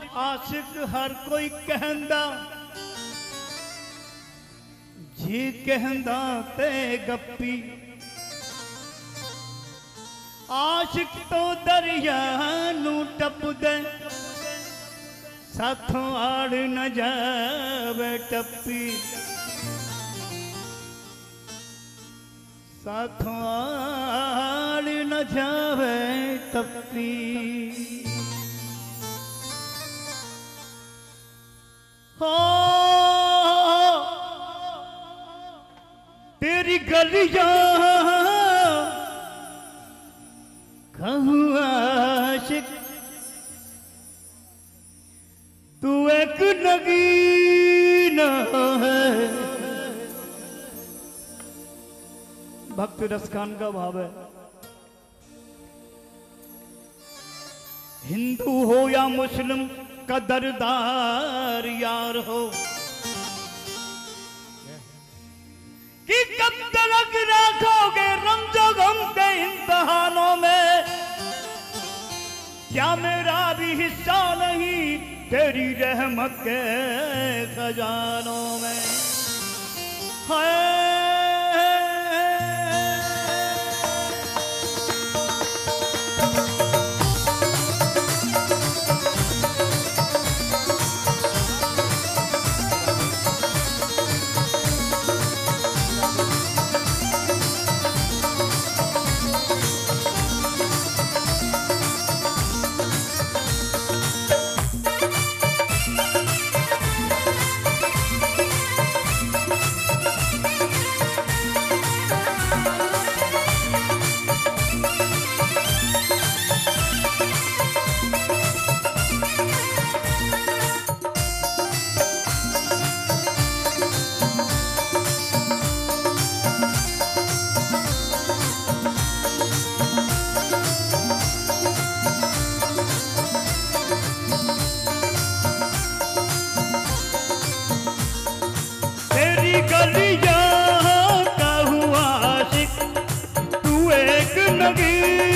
ਆਸ਼ਿਕ ਆਸ਼ਿਕ ਹਰ ਕੋਈ ਕਹਿੰਦਾ ਜੀ ਕਹਿੰਦਾ ਤੇ ਗੱਪੀ ਆਸ਼ਿਕ ਤੋਂ ਦਰਿਆ ਨੂੰ ਟੱਪਦੇ ਸਾਥੋਂ ਆੜ ਨਾ ਜਾਵੇ ਟੱਪੀ ਸਾਥੋਂ ਆੜ ਨਾ ਜਾਵੇ हो तेरी गली आशिक। तू एक नगीना है। भक्त रस खान का भाव है। हिंदू हो या मुस्लिम कदरदार यार हो। कि कब तक रखोगे रमजो गम के इम्तहानों में? क्या मेरा भी हिस्सा नहीं तेरी रहमत के खजानों में? है एक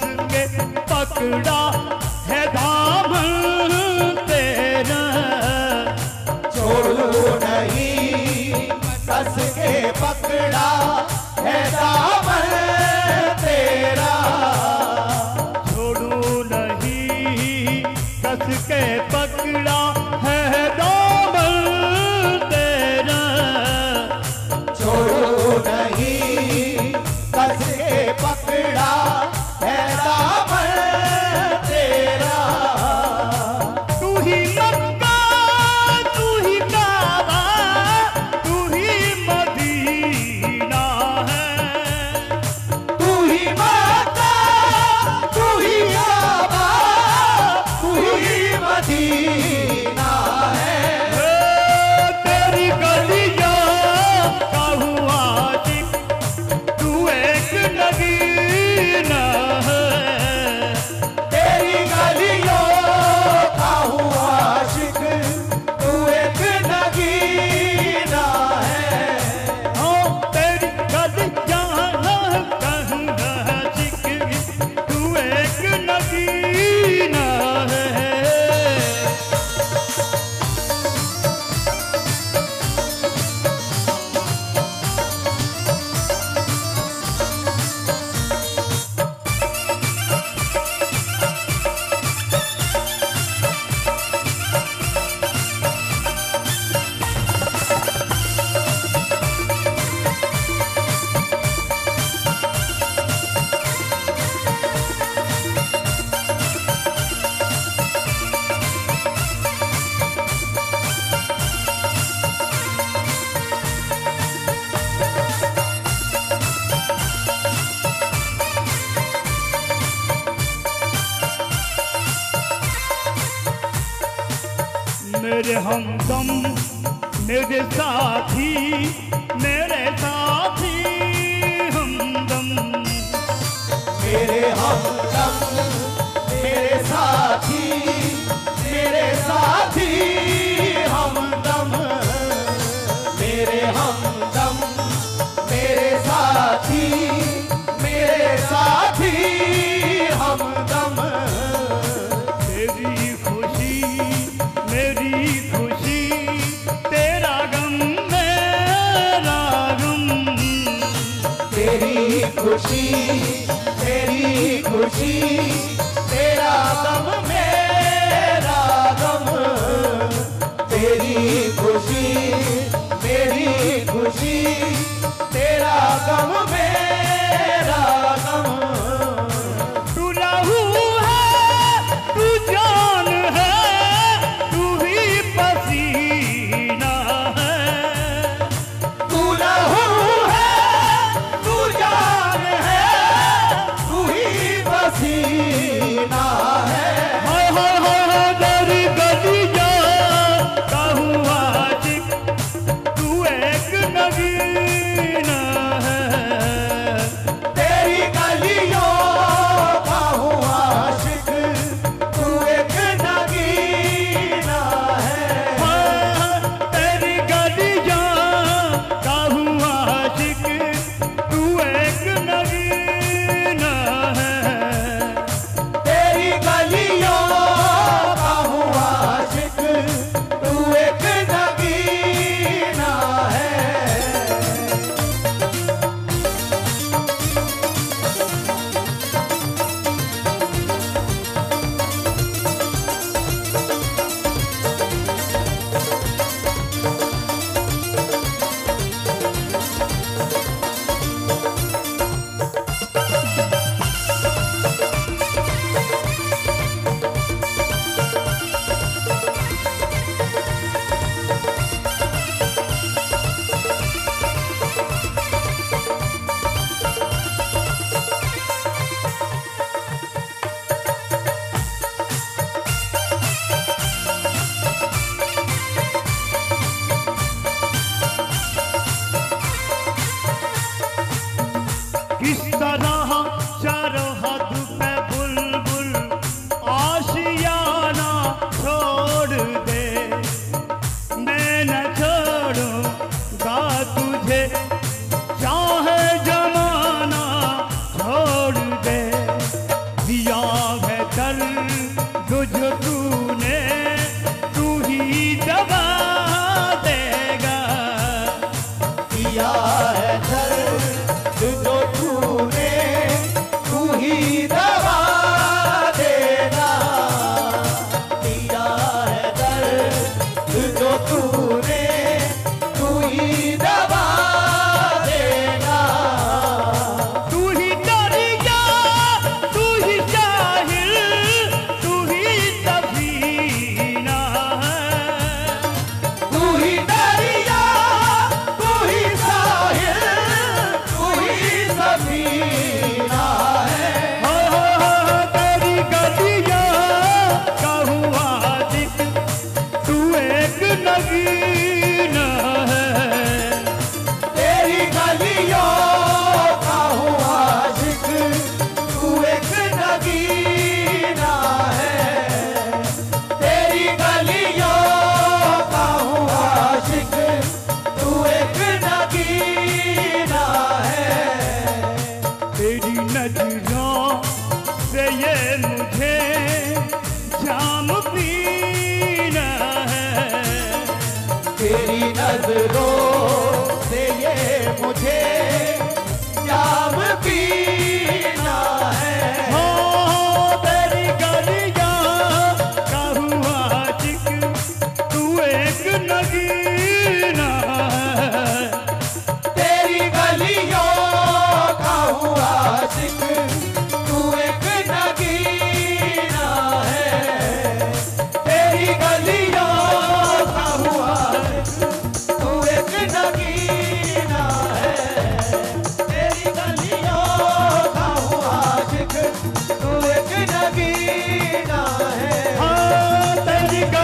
नहीं पकड़ा है धाम तेरा। छोड़ू नहीं कस के पकड़ा की मेरे हमदम मेरे साथी मेरे साथी हमदम मेरे हम दम मेरे साथी मेरे साथी। खुशी तेरा गम मेरा गम। तेरी खुशी मेरी खुशी। तेरा गम मेरा गम। से ये मुझे जाम पीना है। तेरी नज़रों से ये मुझे